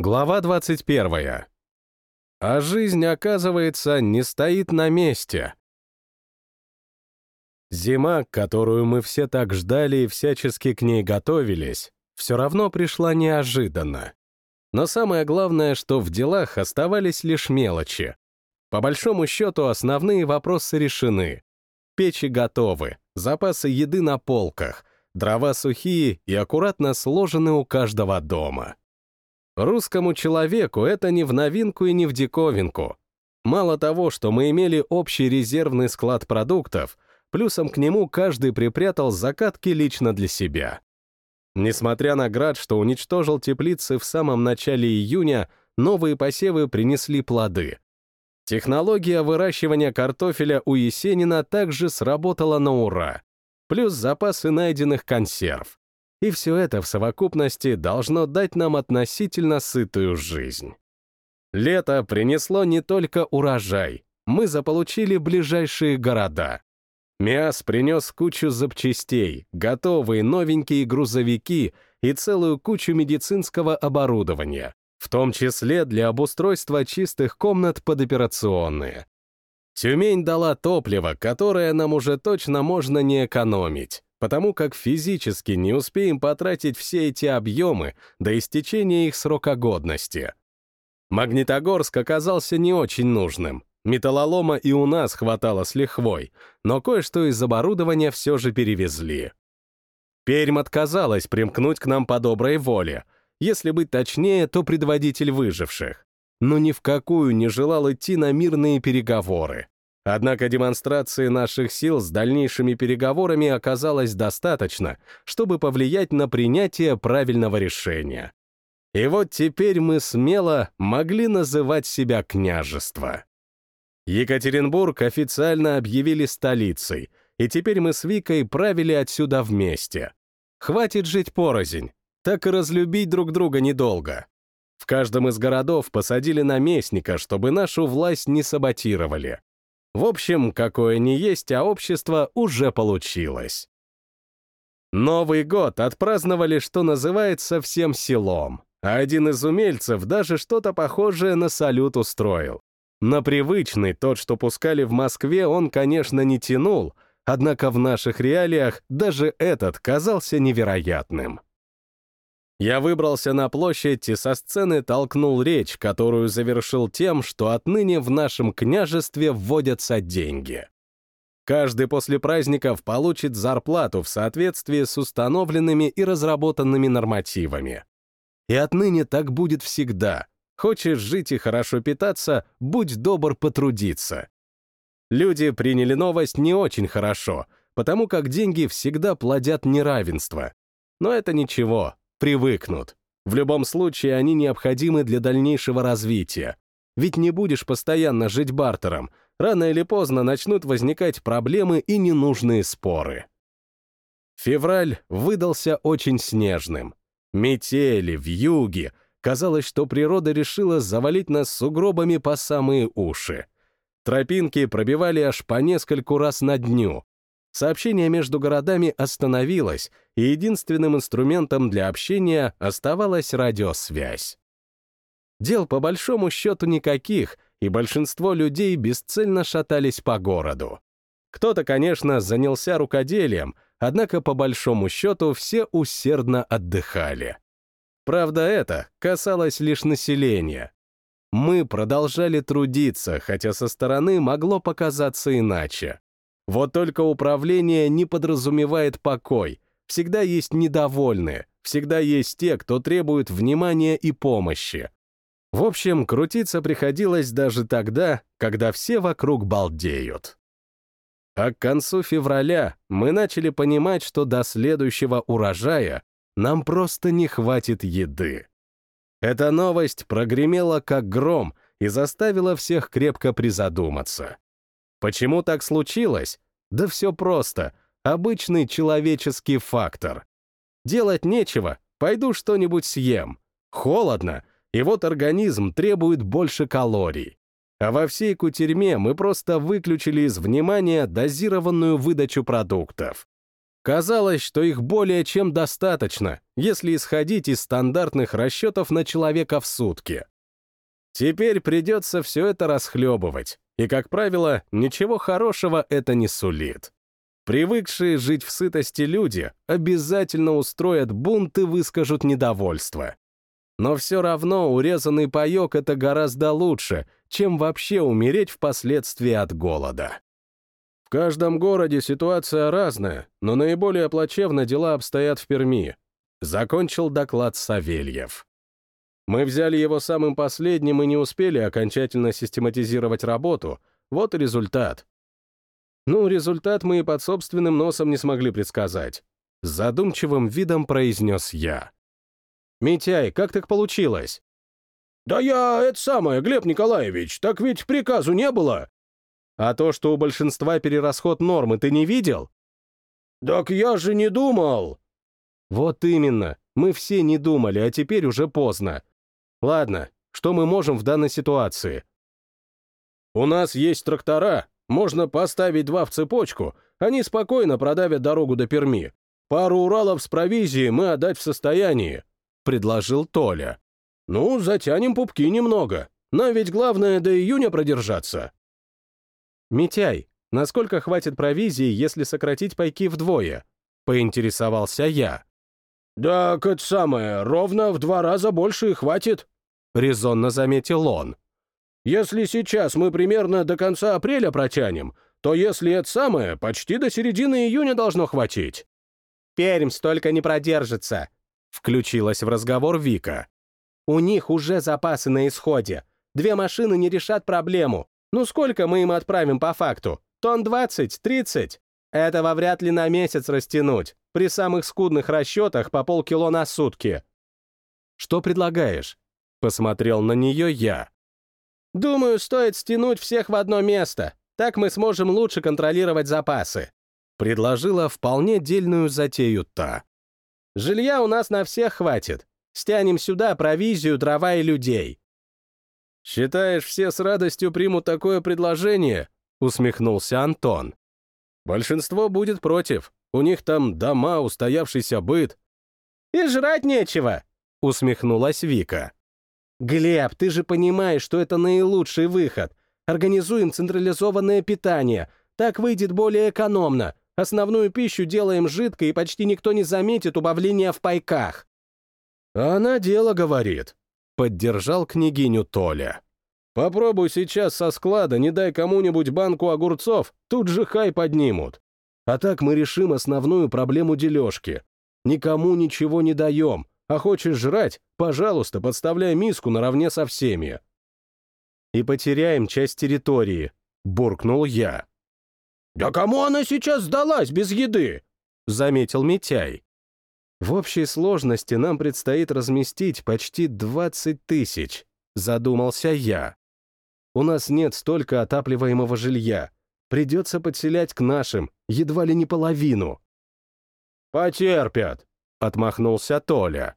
Глава 21. А жизнь, оказывается, не стоит на месте. Зима, которую мы все так ждали и всячески к ней готовились, все равно пришла неожиданно. Но самое главное, что в делах оставались лишь мелочи. По большому счету, основные вопросы решены. Печи готовы, запасы еды на полках, дрова сухие и аккуратно сложены у каждого дома. Русскому человеку это не в новинку и не в диковинку. Мало того, что мы имели общий резервный склад продуктов, плюсом к нему каждый припрятал закатки лично для себя. Несмотря на град, что уничтожил теплицы в самом начале июня, новые посевы принесли плоды. Технология выращивания картофеля у Есенина также сработала на ура, плюс запасы найденных консерв. И все это в совокупности должно дать нам относительно сытую жизнь. Лето принесло не только урожай, мы заполучили ближайшие города. Миас принес кучу запчастей, готовые новенькие грузовики и целую кучу медицинского оборудования, в том числе для обустройства чистых комнат под операционные. Тюмень дала топливо, которое нам уже точно можно не экономить потому как физически не успеем потратить все эти объемы до истечения их срока годности. Магнитогорск оказался не очень нужным. Металлолома и у нас хватало с лихвой, но кое-что из оборудования все же перевезли. Пермь отказалась примкнуть к нам по доброй воле. Если быть точнее, то предводитель выживших. Но ни в какую не желал идти на мирные переговоры. Однако демонстрации наших сил с дальнейшими переговорами оказалось достаточно, чтобы повлиять на принятие правильного решения. И вот теперь мы смело могли называть себя княжество. Екатеринбург официально объявили столицей, и теперь мы с Викой правили отсюда вместе. Хватит жить порознь, так и разлюбить друг друга недолго. В каждом из городов посадили наместника, чтобы нашу власть не саботировали. В общем, какое ни есть, а общество уже получилось. Новый год отпраздновали, что называется, всем селом, а один из умельцев даже что-то похожее на салют устроил. На привычный, тот, что пускали в Москве, он, конечно, не тянул, однако в наших реалиях даже этот казался невероятным. Я выбрался на площадь и со сцены толкнул речь, которую завершил тем, что отныне в нашем княжестве вводятся деньги. Каждый после праздников получит зарплату в соответствии с установленными и разработанными нормативами. И отныне так будет всегда. Хочешь жить и хорошо питаться, будь добр потрудиться. Люди приняли новость не очень хорошо, потому как деньги всегда плодят неравенство. Но это ничего, привыкнут. В любом случае, они необходимы для дальнейшего развития. Ведь не будешь постоянно жить бартером, рано или поздно начнут возникать проблемы и ненужные споры. Февраль выдался очень снежным. Метели, вьюги. Казалось, что природа решила завалить нас сугробами по самые уши. Тропинки пробивали аж по нескольку раз на дню, Сообщение между городами остановилось, и единственным инструментом для общения оставалась радиосвязь. Дел по большому счету никаких, и большинство людей бесцельно шатались по городу. Кто-то, конечно, занялся рукоделием, однако по большому счету все усердно отдыхали. Правда, это касалось лишь населения. Мы продолжали трудиться, хотя со стороны могло показаться иначе. Вот только управление не подразумевает покой. Всегда есть недовольные, всегда есть те, кто требует внимания и помощи. В общем, крутиться приходилось даже тогда, когда все вокруг балдеют. А к концу февраля мы начали понимать, что до следующего урожая нам просто не хватит еды. Эта новость прогремела как гром и заставила всех крепко призадуматься. Почему так случилось? Да все просто. Обычный человеческий фактор. Делать нечего, пойду что-нибудь съем. Холодно, и вот организм требует больше калорий. А во всей кутерьме мы просто выключили из внимания дозированную выдачу продуктов. Казалось, что их более чем достаточно, если исходить из стандартных расчетов на человека в сутки. Теперь придется все это расхлебывать, и, как правило, ничего хорошего это не сулит. Привыкшие жить в сытости люди обязательно устроят бунт и выскажут недовольство. Но все равно урезанный паек — это гораздо лучше, чем вообще умереть впоследствии от голода. В каждом городе ситуация разная, но наиболее плачевно дела обстоят в Перми. Закончил доклад Савельев. Мы взяли его самым последним и не успели окончательно систематизировать работу. Вот и результат. Ну, результат мы и под собственным носом не смогли предсказать. С задумчивым видом произнес я. «Митяй, как так получилось?» «Да я, это самое, Глеб Николаевич, так ведь приказу не было. А то, что у большинства перерасход нормы, ты не видел? Так я же не думал. Вот именно. Мы все не думали, а теперь уже поздно. Ладно, что мы можем в данной ситуации? У нас есть трактора, можно поставить два в цепочку, они спокойно продавят дорогу до Перми. Пару Уралов с провизией мы отдать в состоянии, предложил Толя. Ну, затянем пупки немного. Нам ведь главное до июня продержаться. «Митяй, насколько хватит провизии, если сократить пайки вдвое?» — поинтересовался я. «Так это самое, ровно в два раза больше и хватит», — резонно заметил он. «Если сейчас мы примерно до конца апреля протянем, то если это самое, почти до середины июня должно хватить». «Пермь столько не продержится», — включилась в разговор Вика. «У них уже запасы на исходе. Две машины не решат проблему. Ну сколько мы им отправим по факту? Тон 20-30? Этого вряд ли на месяц растянуть, при самых скудных расчетах по полкило на сутки. Что предлагаешь? Посмотрел на нее я. Думаю, стоит стянуть всех в одно место. Так мы сможем лучше контролировать запасы. Предложила вполне дельную затею та. Жилья у нас на всех хватит. Стянем сюда провизию, дрова и людей. «Считаешь, все с радостью примут такое предложение?» — усмехнулся Антон. «Большинство будет против. У них там дома, устоявшийся быт». «И жрать нечего!» — усмехнулась Вика. «Глеб, ты же понимаешь, что это наилучший выход. Организуем централизованное питание. Так выйдет более экономно. Основную пищу делаем жидкой, и почти никто не заметит убавления в пайках». «Она дело говорит», Поддержал княгиню Толя. «Попробуй сейчас со склада, не дай кому-нибудь банку огурцов, тут же хай поднимут. А так мы решим основную проблему дележки. Никому ничего не даем, а хочешь жрать, пожалуйста, подставляй миску наравне со всеми». «И потеряем часть территории», — буркнул я. «Да кому она сейчас сдалась без еды?» — заметил Митяй. В общей сложности нам предстоит разместить почти 20 тысяч, задумался я. У нас нет столько отапливаемого жилья. Придется подселять к нашим, едва ли не половину. «Потерпят», — отмахнулся Толя.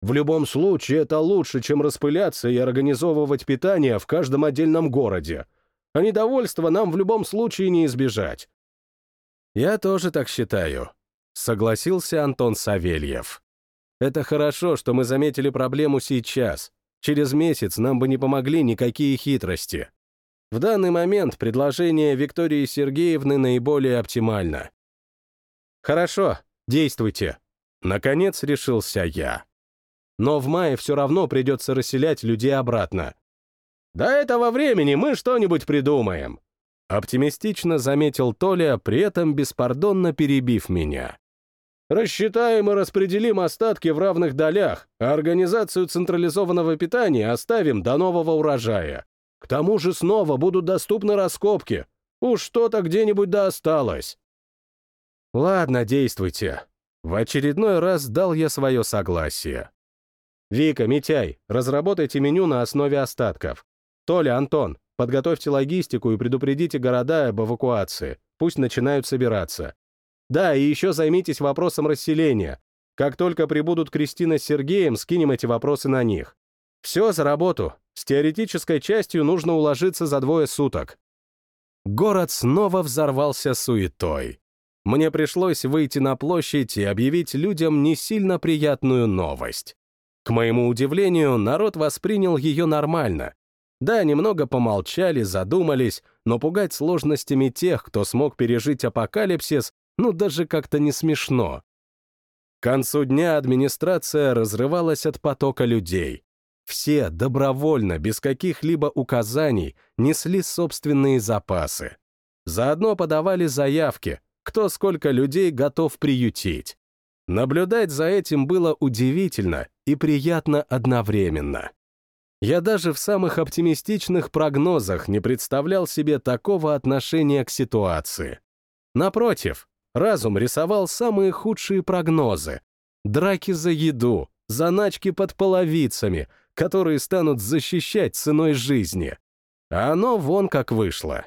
«В любом случае это лучше, чем распыляться и организовывать питание в каждом отдельном городе. А недовольства нам в любом случае не избежать». «Я тоже так считаю», Согласился Антон Савельев. Это хорошо, что мы заметили проблему сейчас. Через месяц нам бы не помогли никакие хитрости. В данный момент предложение Виктории Сергеевны наиболее оптимально. Хорошо, действуйте. Наконец решился я. Но в мае все равно придется расселять людей обратно. До этого времени мы что-нибудь придумаем. Оптимистично заметил Толя, при этом беспардонно перебив меня. Рассчитаем и распределим остатки в равных долях, а организацию централизованного питания оставим до нового урожая. К тому же снова будут доступны раскопки. Уж что-то где-нибудь да осталось. Ладно, действуйте. В очередной раз дал я свое согласие. Вика, Митяй, разработайте меню на основе остатков. Толя, Антон, подготовьте логистику и предупредите города об эвакуации. Пусть начинают собираться. Да, и еще займитесь вопросом расселения. Как только прибудут Кристина с Сергеем, скинем эти вопросы на них. Все за работу. С теоретической частью нужно уложиться за двое суток. Город снова взорвался суетой. мне пришлось выйти на площадь и объявить людям не сильно приятную новость. К моему удивлению, народ воспринял ее нормально. Да, немного помолчали, задумались, но пугать сложностями тех, кто смог пережить апокалипсис, ну даже как-то не смешно. К концу дня администрация разрывалась от потока людей. Все добровольно, без каких-либо указаний, несли собственные запасы. Заодно подавали заявки, кто сколько людей готов приютить. Наблюдать за этим было удивительно и приятно одновременно. Я даже в самых оптимистичных прогнозах не представлял себе такого отношения к ситуации. Напротив, разум рисовал самые худшие прогнозы. Драки за еду, заначки под половицами, которые станут защищать ценой жизни. А оно вон как вышло.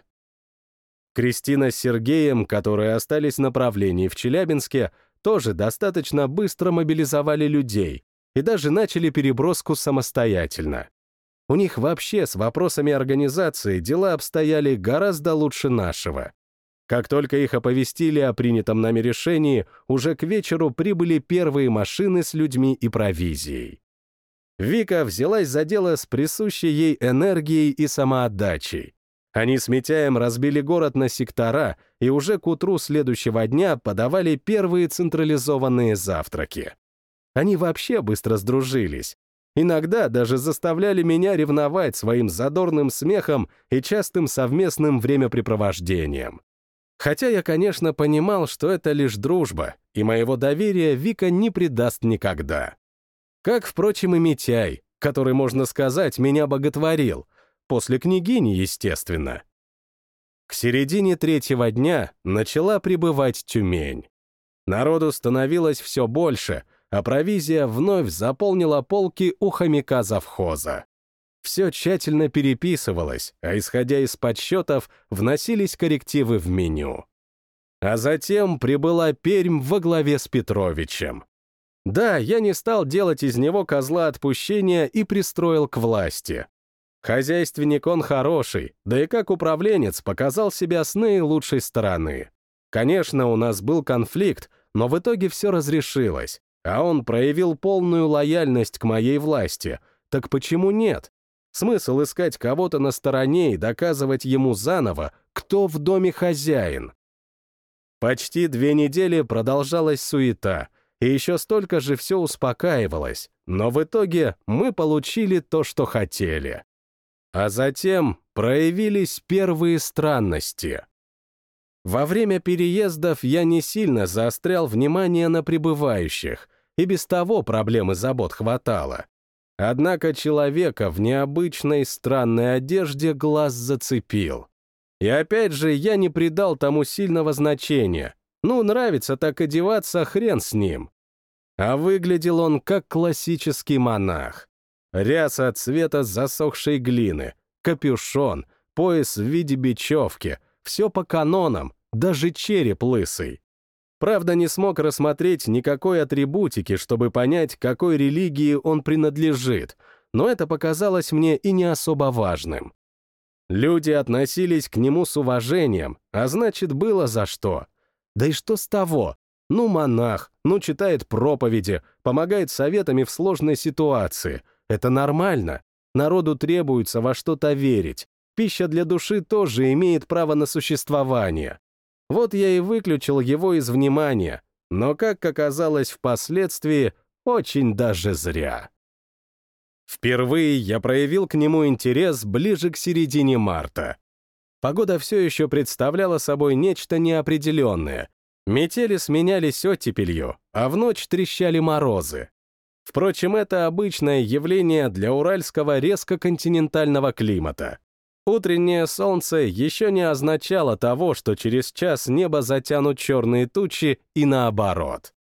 Кристина с Сергеем, которые остались на направлении в Челябинске, тоже достаточно быстро мобилизовали людей и даже начали переброску самостоятельно. У них вообще с вопросами организации дела обстояли гораздо лучше нашего. Как только их оповестили о принятом нами решении, уже к вечеру прибыли первые машины с людьми и провизией. Вика взялась за дело с присущей ей энергией и самоотдачей. Они с Митяем разбили город на сектора и уже к утру следующего дня подавали первые централизованные завтраки. Они вообще быстро сдружились. Иногда даже заставляли меня ревновать своим задорным смехом и частым совместным времяпрепровождением. Хотя я, конечно, понимал, что это лишь дружба, и моего доверия Вика не предаст никогда. Как, впрочем, и Митяй, который, можно сказать, меня боготворил — После княгини, естественно. К середине третьего дня начала прибывать Тюмень. Народу становилось все больше, а провизия вновь заполнила полки у хомяка завхоза. Все тщательно переписывалось, а исходя из подсчетов, вносились коррективы в меню. А затем прибыла Пермь во главе с Петровичем. Да, я не стал делать из него козла отпущения и пристроил к власти. Хозяйственник он хороший, да и как управленец показал себя с наилучшей стороны. Конечно, у нас был конфликт, но в итоге все разрешилось, а он проявил полную лояльность к моей власти. Так почему нет? Смысл искать кого-то на стороне и доказывать ему заново, кто в доме хозяин? Почти две недели продолжалась суета, и еще столько же все успокаивалось, но в итоге мы получили то, что хотели. А затем проявились первые странности. Во время переездов я не сильно заострял внимание на прибывающих, и без того проблемы забот хватало. Однако человека в необычной странной одежде глаз зацепил. И опять же, я не придал тому сильного значения. Ну, нравится так одеваться, хрен с ним. А выглядел он как классический монах. Ряса цвета засохшей глины, капюшон, пояс в виде бечевки, все по канонам, даже череп лысый. Правда, не смог рассмотреть никакой атрибутики, чтобы понять, какой религии он принадлежит, но это показалось мне и не особо важным. Люди относились к нему с уважением, а значит, было за что. Да и что с того? Ну, монах, ну, читает проповеди, помогает советами в сложной ситуации — это нормально. Народу требуется во что-то верить. Пища для души тоже имеет право на существование. Вот я и выключил его из внимания, но, как оказалось впоследствии, очень даже зря. Впервые я проявил к нему интерес ближе к середине марта. Погода все еще представляла собой нечто неопределенное. Метели сменялись оттепелью, а в ночь трещали морозы. Впрочем, это обычное явление для уральского резко-континентального климата. Утреннее солнце еще не означало того, что через час небо затянут черные тучи и наоборот.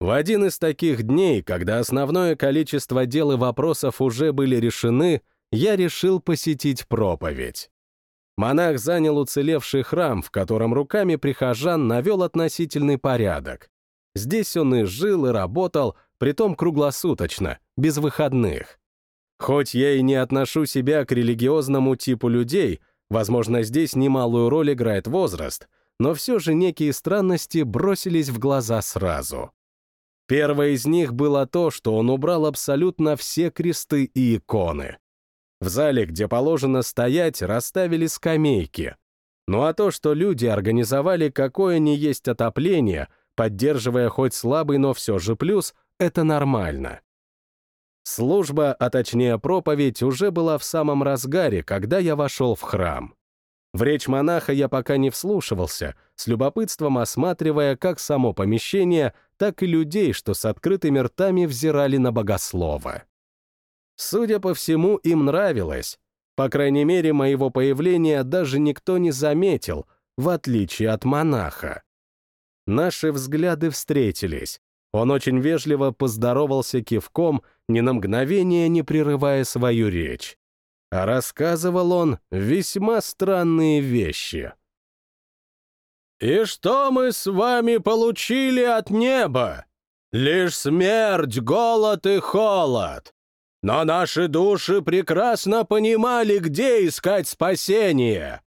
В один из таких дней, когда основное количество дел и вопросов уже были решены, я решил посетить проповедь. Монах занял уцелевший храм, в котором руками прихожан навел относительный порядок. Здесь он и жил, и работал, притом круглосуточно, без выходных. Хоть я и не отношу себя к религиозному типу людей, возможно, здесь немалую роль играет возраст, но все же некие странности бросились в глаза сразу. Первое из них было то, что он убрал абсолютно все кресты и иконы. В зале, где положено стоять, расставили скамейки. Ну а то, что люди организовали какое ни есть отопление, поддерживая хоть слабый, но все же плюс, это нормально. Служба, а точнее проповедь, уже была в самом разгаре, когда я вошел в храм. В речь монаха я пока не вслушивался, с любопытством осматривая как само помещение, так и людей, что с открытыми ртами взирали на богослова. Судя по всему, им нравилось. По крайней мере, моего появления даже никто не заметил, в отличие от монаха. Наши взгляды встретились. Он очень вежливо поздоровался кивком, ни на мгновение не прерывая свою речь. А рассказывал он весьма странные вещи. «И что мы с вами получили от неба? Лишь смерть, голод и холод. Но наши души прекрасно понимали, где искать спасение.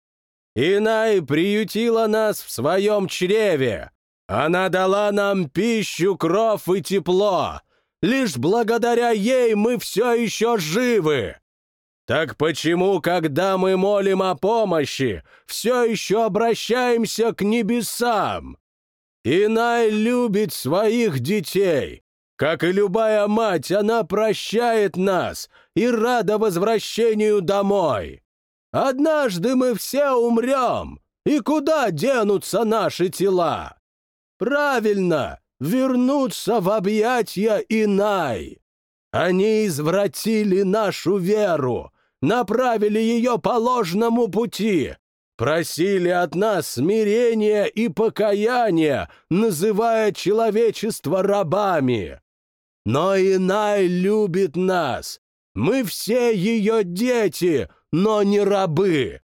Инай приютила нас в своем чреве. Она дала нам пищу, кров и тепло. Лишь благодаря ей мы все еще живы. Так почему, когда мы молим о помощи, все еще обращаемся к небесам? Инай любит своих детей, как и любая мать, она прощает нас и рада возвращению домой. Однажды мы все умрем, и куда денутся наши тела? Правильно, вернуться в объятья Инай. Они извратили нашу веру, направили ее по ложному пути, просили от нас смирения и покаяния, называя человечество рабами. Но Инай любит нас. Мы все ее дети, но не рабы.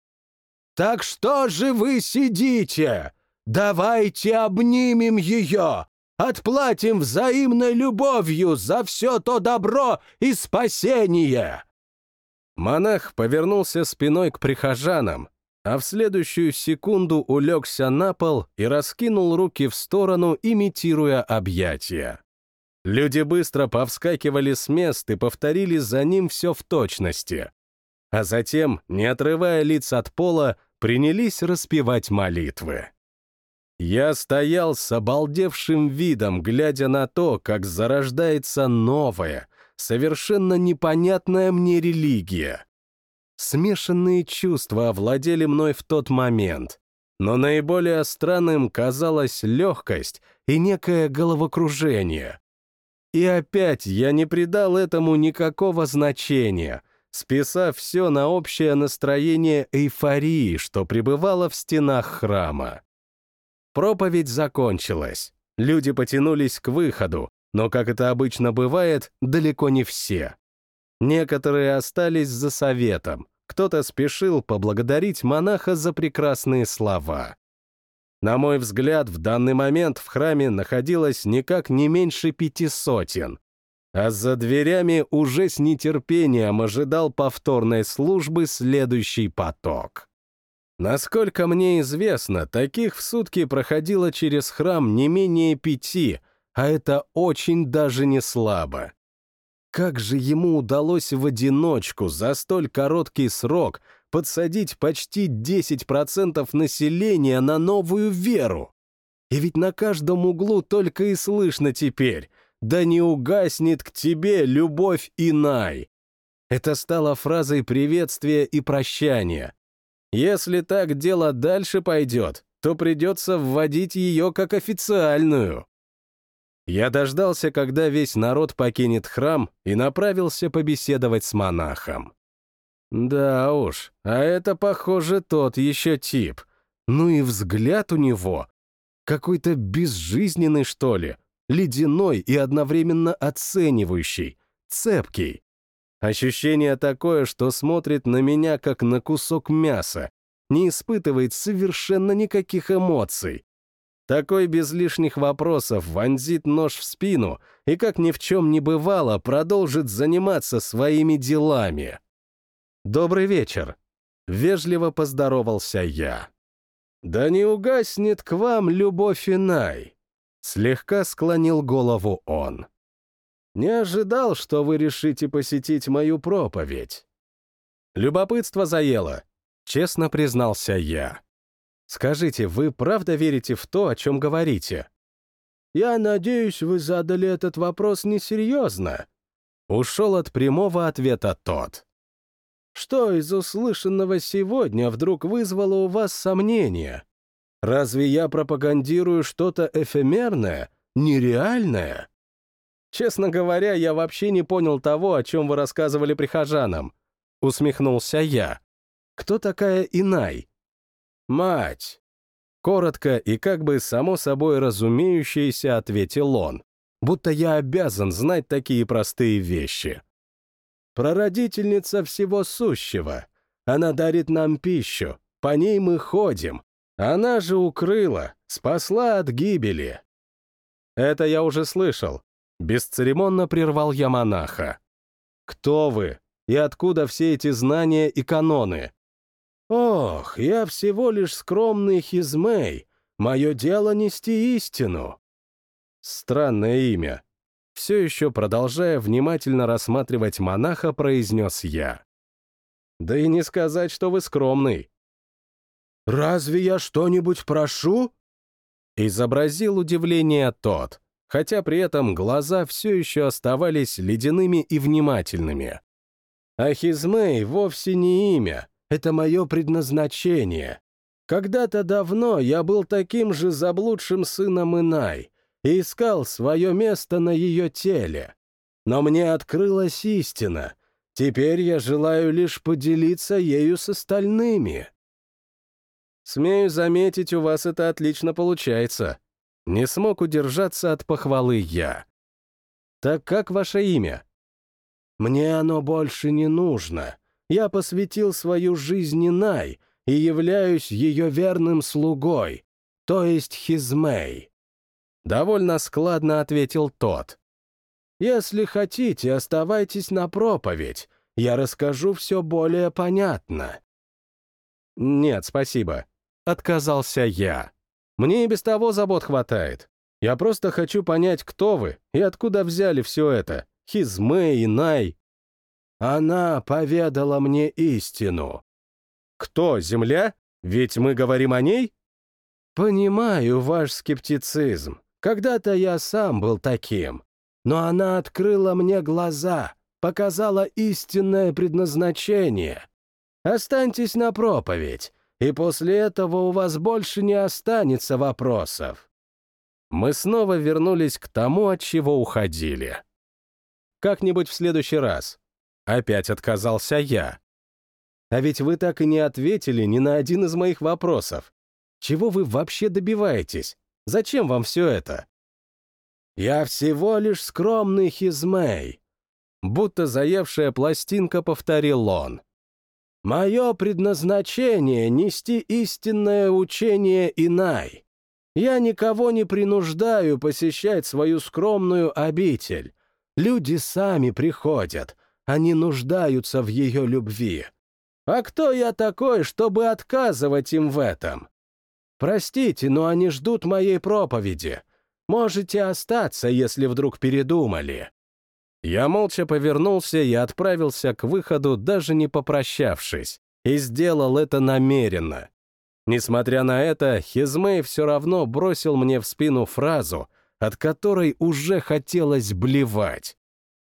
Так что же вы сидите? Давайте обнимем ее, отплатим взаимной любовью за все то добро и спасение!» Монах повернулся спиной к прихожанам, а в следующую секунду улегся на пол и раскинул руки в сторону, имитируя объятия. Люди быстро повскакивали с мест и повторили за ним все в точности. А затем, не отрывая лиц от пола, принялись распевать молитвы. Я стоял с обалдевшим видом, глядя на то, как зарождается новая, совершенно непонятная мне религия. Смешанные чувства овладели мной в тот момент, но наиболее странным казалась легкость и некое головокружение. И опять я не придал этому никакого значения, списав все на общее настроение эйфории, что пребывало в стенах храма. Проповедь закончилась. Люди потянулись к выходу, но, как это обычно бывает, далеко не все. Некоторые остались за советом, кто-то спешил поблагодарить монаха за прекрасные слова. На мой взгляд, в данный момент в храме находилось никак не меньше пяти сотен, а за дверями уже с нетерпением ожидал повторной службы следующий поток. Насколько мне известно, таких в сутки проходило через храм не менее пяти, а это очень даже не слабо. Как же ему удалось в одиночку за столь короткий срок подсадить почти 10% населения на новую веру. И ведь на каждом углу только и слышно теперь «Да не угаснет к тебе любовь Инай». Это стало фразой приветствия и прощания. Если так дело дальше пойдет, то придется вводить ее как официальную. Я дождался, когда весь народ покинет храм, и направился побеседовать с монахом. Да уж, а это, похоже, тот еще тип. Ну и взгляд у него. Какой-то безжизненный, что ли, ледяной и одновременно оценивающий, цепкий. Ощущение такое, что смотрит на меня, как на кусок мяса, не испытывает совершенно никаких эмоций. Такой без лишних вопросов вонзит нож в спину и, как ни в чем не бывало, продолжит заниматься своими делами. «Добрый вечер», — вежливо поздоровался я. «Да не угаснет к вам любовь Инай!» Слегка склонил голову он. «Не ожидал, что вы решите посетить мою проповедь». Любопытство заело, честно признался я. «Скажите, вы правда верите в то, о чем говорите?» «Я надеюсь, вы задали этот вопрос несерьезно». Ушел от прямого ответа тот. Что из услышанного сегодня вдруг вызвало у вас сомнения? Разве я пропагандирую что-то эфемерное, нереальное? Честно говоря, я вообще не понял того, о чем вы рассказывали прихожанам. Усмехнулся я. Кто такая Инай? Мать. Коротко и как бы само собой разумеющееся ответил он, будто я обязан знать такие простые вещи. Прародительница всего сущего. Она дарит нам пищу, по ней мы ходим. Она же укрыла, спасла от гибели. Это я уже слышал. Бесцеремонно прервал я монаха. Кто вы? И откуда все эти знания и каноны? Ох, я всего лишь скромный хизмей. Мое дело нести истину. Странное имя. Все еще продолжая внимательно рассматривать монаха, произнес я. Да и не сказать, что вы скромный. «Разве я что-нибудь прошу?» Изобразил удивление тот, хотя при этом глаза все еще оставались ледяными и внимательными. «Ахизмей вовсе не имя, это мое предназначение. Когда-то давно я был таким же заблудшим сыном Инай, и искал свое место на ее теле. Но мне открылась истина. Теперь я желаю лишь поделиться ею с остальными. Смею заметить, у вас это отлично получается. Не смог удержаться от похвалы я. Так как ваше имя? Мне оно больше не нужно. Я посвятил свою жизнь Най и являюсь ее верным слугой, то есть Хизмей. Довольно складно ответил тот. «Если хотите, оставайтесь на проповедь. Я расскажу все более понятно». «Нет, спасибо», — отказался я. «Мне и без того забот хватает. Я просто хочу понять, кто вы и откуда взяли все это. Хизме и Най». «Она поведала мне истину». «Кто, Земля? Ведь мы говорим о ней?» «Понимаю ваш скептицизм. Когда-то я сам был таким, но она открыла мне глаза, показала истинное предназначение. Останьтесь на проповедь, и после этого у вас больше не останется вопросов. Мы снова вернулись к тому, от чего уходили. Как-нибудь в следующий раз. Опять отказался я. А ведь вы так и не ответили ни на один из моих вопросов. Чего вы вообще добиваетесь? Зачем вам все это?» «Я всего лишь скромный хизмей», — будто заевшая пластинка повторил он. «Мое предназначение — нести истинное учение Инай. Я никого не принуждаю посещать свою скромную обитель. Люди сами приходят, они нуждаются в ее любви. А кто я такой, чтобы отказывать им в этом? Простите, но они ждут моей проповеди. Можете остаться, если вдруг передумали». Я молча повернулся и отправился к выходу, даже не попрощавшись, и сделал это намеренно. Несмотря на это, Хизмей все равно бросил мне в спину фразу, от которой уже хотелось блевать.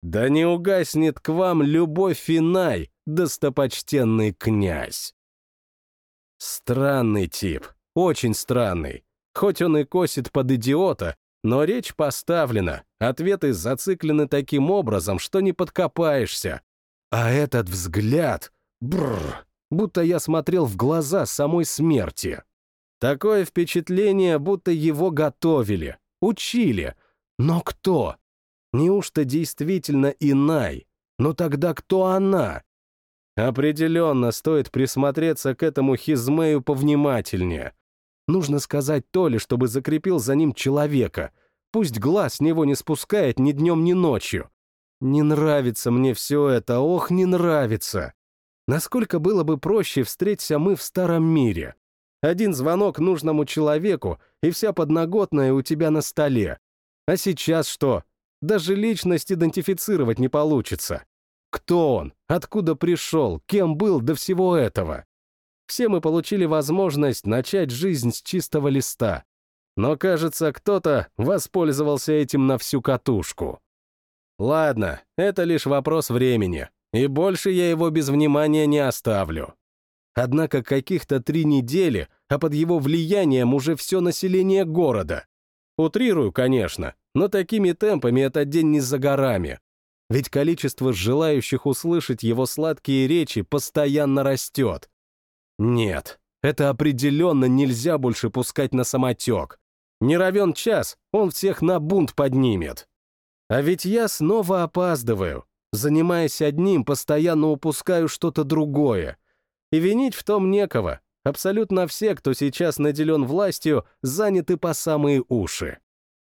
«Да не угаснет к вам любовь Финай, достопочтенный князь!» Странный тип, очень странный. Хоть он и косит под идиота, но речь поставлена, ответы зациклены таким образом, что не подкопаешься. А этот взгляд... Бррр, будто я смотрел в глаза самой смерти. Такое впечатление, будто его готовили, учили. Но кто? Неужто действительно Инай? Но тогда кто она? Определенно стоит присмотреться к этому Хизмею повнимательнее. Нужно сказать Толе, чтобы закрепил за ним человека. Пусть глаз с него не спускает ни днем, ни ночью. Не нравится мне все это, ох, не нравится. Насколько было бы проще встреться мы в старом мире. Один звонок нужному человеку, и вся подноготная у тебя на столе. А сейчас что? Даже личность идентифицировать не получится. Кто он? Откуда пришел? Кем был до всего этого? Все мы получили возможность начать жизнь с чистого листа. Но, кажется, кто-то воспользовался этим на всю катушку. Ладно, это лишь вопрос времени, и больше я его без внимания не оставлю. Однако каких-то три недели, а под его влиянием уже все население города. Утрирую, конечно, но такими темпами этот день не за горами. Ведь количество желающих услышать его сладкие речи постоянно растет. Нет, это определенно нельзя больше пускать на самотек. Не равен час, он всех на бунт поднимет. А ведь я снова опаздываю. Занимаясь одним, постоянно упускаю что-то другое. И винить в том некого. Абсолютно все, кто сейчас наделен властью, заняты по самые уши.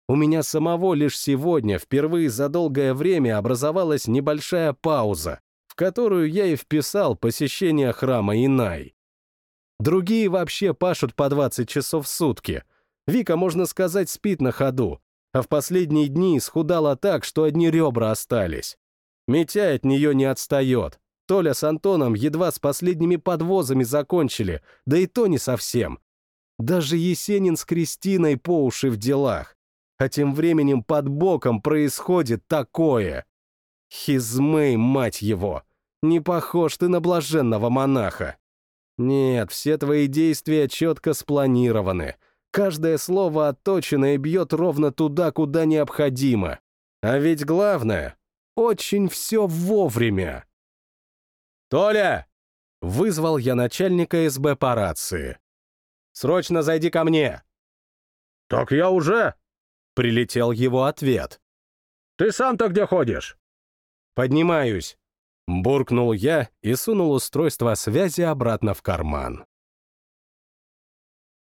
У меня самого лишь сегодня, впервые за долгое время, образовалась небольшая пауза, в которую я и вписал посещение храма Инай. Другие вообще пашут по 20 часов в сутки. Вика, можно сказать, спит на ходу, а в последние дни схудала так, что одни ребра остались. Митя от нее не отстает. Толя с Антоном едва с последними подвозами закончили, да и то не совсем. Даже Есенин с Кристиной по уши в делах. А тем временем под боком происходит такое. Хизмей, мать его! Не похож ты на блаженного монаха. Нет, все твои действия четко спланированы. Каждое слово отточено и бьет ровно туда, куда необходимо. А ведь главное — очень все вовремя. «Толя!» — вызвал я начальника СБ по рации. «Срочно зайди ко мне!» «Так я уже!» — прилетел его ответ. «Ты сам-то где ходишь?» «Поднимаюсь!» Буркнул я и сунул устройство связи обратно в карман.